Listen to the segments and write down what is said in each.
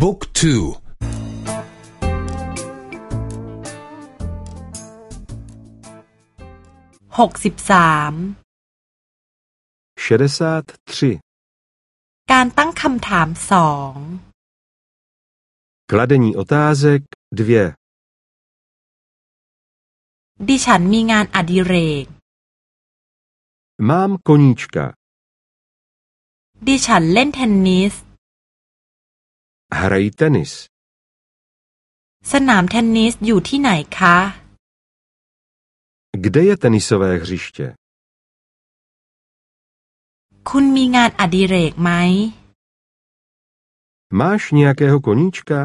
บุ๊กทูหกสิบสามการตั้งคำถามสอง Kladení otázek dvě. ดิฉันมีงานอดิเรก Mám koníčka. ดิฉันเล่นเทนนิส Hrají tenis. สนามเทนนิสอยู่ที่ไหนคะ Kde je tenisové hřiště? คุณมีงานอดิเรกไหม Máš nějakého koníčka?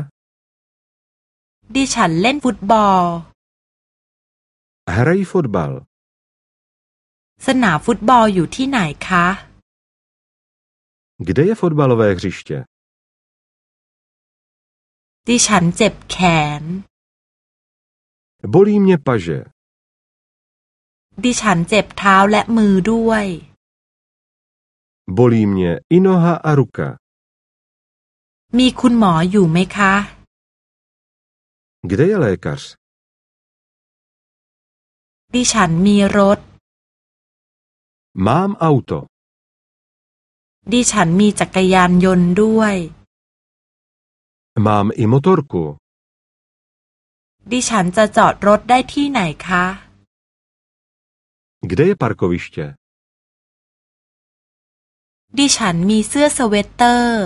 ดิฉันเล่นฟุตบอล Hrají fotbal. สนามฟุตบอลอยู่ที่ไหนคะ Kde je fotbalové hřiště? ดิฉันเจ็บแขน Bolí mě paže. ดิฉันเจ็บเท้าและมือด้วย Bolí mě i noha a ruka. มีคุณหมออยู่ไหมคะ Kde je lékař? ดิฉันมีรถ Mám auto. ดิฉันมีจักรยานยนต์ด้วย Mám i motorku. ดิฉันจะจอดรถได้ที่ไหนคะ Kde je parkoviště? ดิฉันมีเสื้อสเวตเตอร์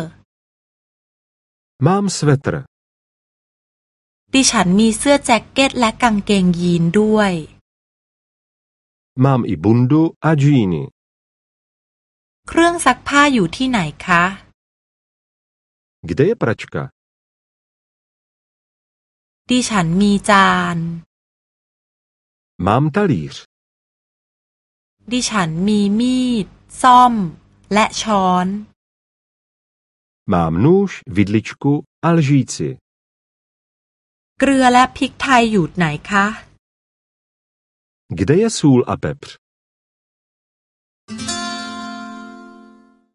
Mám svetr. ดิฉันมีเสื้อแจ็คเก็ตและกางเกงยีนด้วย Mám i bundu a džíny. เครื่องซักผ้าอยู่ที่ไหนคะ Kde je pračka? ดิฉันมีจาน Mám talíř. ดิฉันมีมีด ซ่อม และช้อน Mám nůž, vidličku a lžíci. เกลือและพริกไทยอยู่ไหนคะ Kde je sůl a pepř?